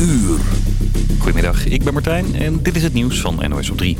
uur. Goedemiddag, ik ben Martijn en dit is het nieuws van NOS op 3.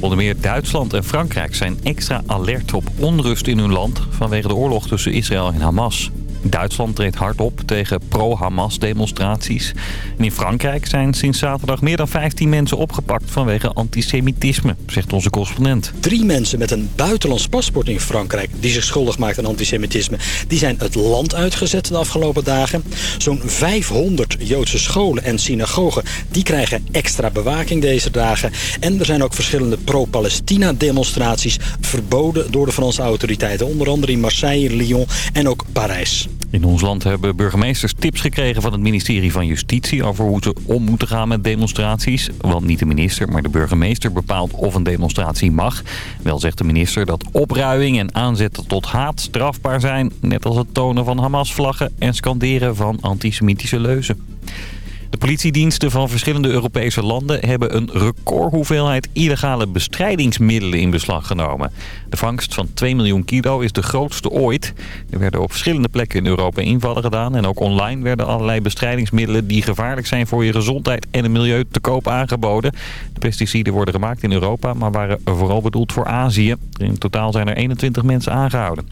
Onder meer Duitsland en Frankrijk zijn extra alert op onrust in hun land... vanwege de oorlog tussen Israël en Hamas. Duitsland treedt hard op tegen pro-Hamas demonstraties. En in Frankrijk zijn sinds zaterdag meer dan 15 mensen opgepakt vanwege antisemitisme, zegt onze correspondent. Drie mensen met een buitenlands paspoort in Frankrijk die zich schuldig maakten aan antisemitisme, die zijn het land uitgezet de afgelopen dagen. Zo'n 500 Joodse scholen en synagogen die krijgen extra bewaking deze dagen. En er zijn ook verschillende pro-Palestina demonstraties verboden door de Franse autoriteiten, onder andere in Marseille, Lyon en ook Parijs. In ons land hebben burgemeesters tips gekregen van het ministerie van Justitie... over hoe ze om moeten gaan met demonstraties. Want niet de minister, maar de burgemeester bepaalt of een demonstratie mag. Wel zegt de minister dat opruiing en aanzetten tot haat strafbaar zijn... net als het tonen van Hamas-vlaggen en scanderen van antisemitische leuzen. De politiediensten van verschillende Europese landen hebben een recordhoeveelheid illegale bestrijdingsmiddelen in beslag genomen. De vangst van 2 miljoen kilo is de grootste ooit. Er werden op verschillende plekken in Europa invallen gedaan en ook online werden allerlei bestrijdingsmiddelen die gevaarlijk zijn voor je gezondheid en het milieu te koop aangeboden. De pesticiden worden gemaakt in Europa, maar waren vooral bedoeld voor Azië. In totaal zijn er 21 mensen aangehouden.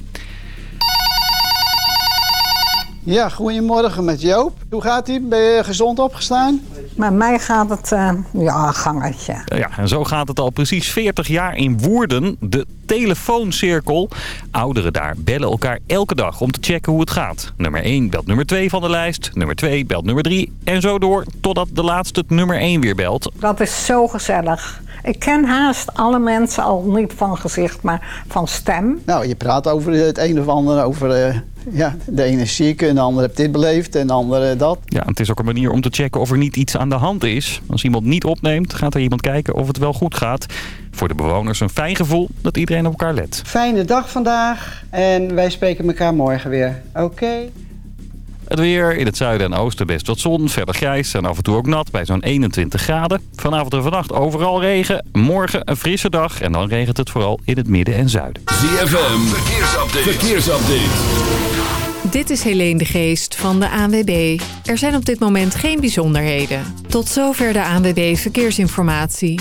Ja, goedemorgen met Joop. Hoe gaat ie? Ben je gezond opgestaan? Met mij gaat het, uh, ja, gangetje. Ja, en zo gaat het al precies 40 jaar in Woerden. De telefooncirkel. Ouderen daar bellen elkaar elke dag om te checken hoe het gaat. Nummer 1 belt nummer 2 van de lijst. Nummer 2 belt nummer 3. En zo door totdat de laatste het nummer 1 weer belt. Dat is zo gezellig. Ik ken haast alle mensen al niet van gezicht, maar van stem. Nou, je praat over het een of ander, over... Uh, ja, de ene is ziek en de ander heeft dit beleefd en de andere dat. Ja, het is ook een manier om te checken of er niet iets aan de hand is. Als iemand niet opneemt, gaat er iemand kijken of het wel goed gaat. Voor de bewoners een fijn gevoel dat iedereen op elkaar let. Fijne dag vandaag en wij spreken elkaar morgen weer. Oké. Het weer in het zuiden en oosten best wat zon, verder grijs en af en toe ook nat bij zo'n 21 graden. Vanavond en vannacht overal regen, morgen een frisse dag en dan regent het vooral in het midden en zuiden. ZFM, verkeersupdate. verkeersupdate. Dit is Helene de Geest van de ANWB. Er zijn op dit moment geen bijzonderheden. Tot zover de ANWB Verkeersinformatie.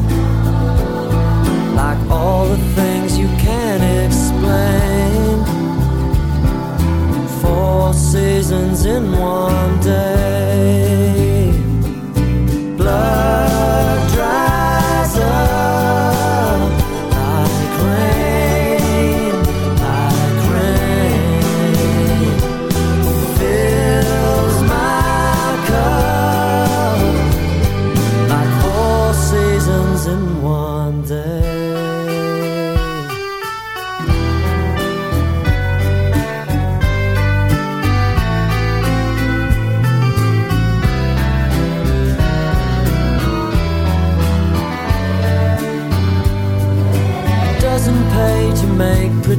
seasons in one day.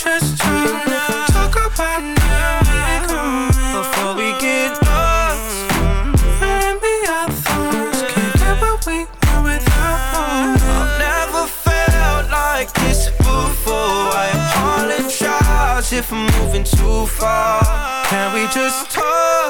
Can we just talk? Talk about now before we get lost. And be our thoughts. Can't get what we want without I've never felt like this before. I apologize if I'm moving too far. Can we just talk?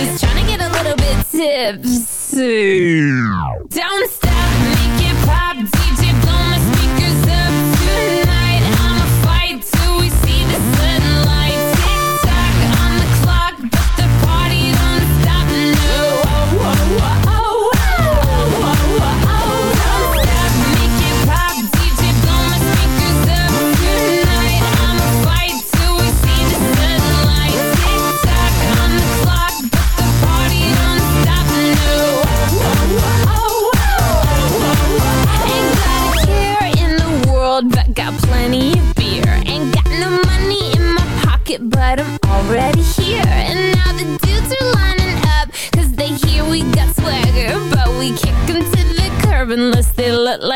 parties. Trying to get a little bit tipsy. Don't stop, make it pop.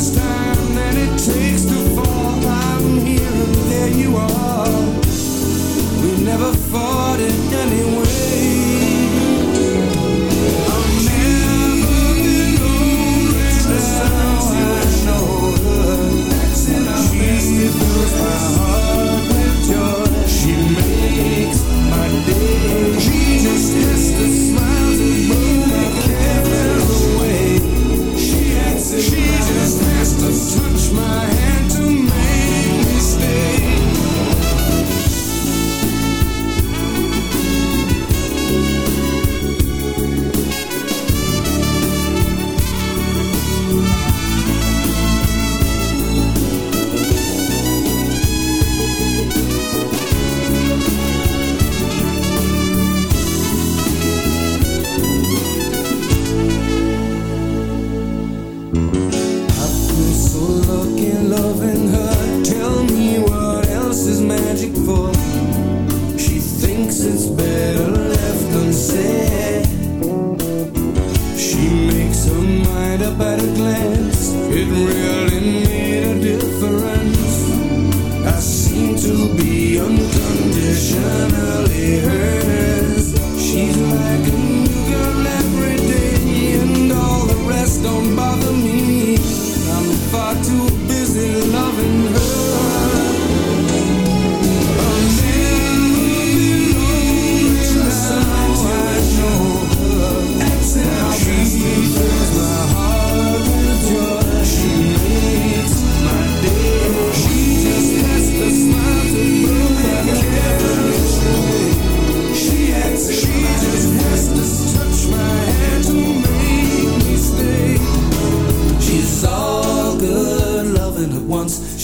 this time.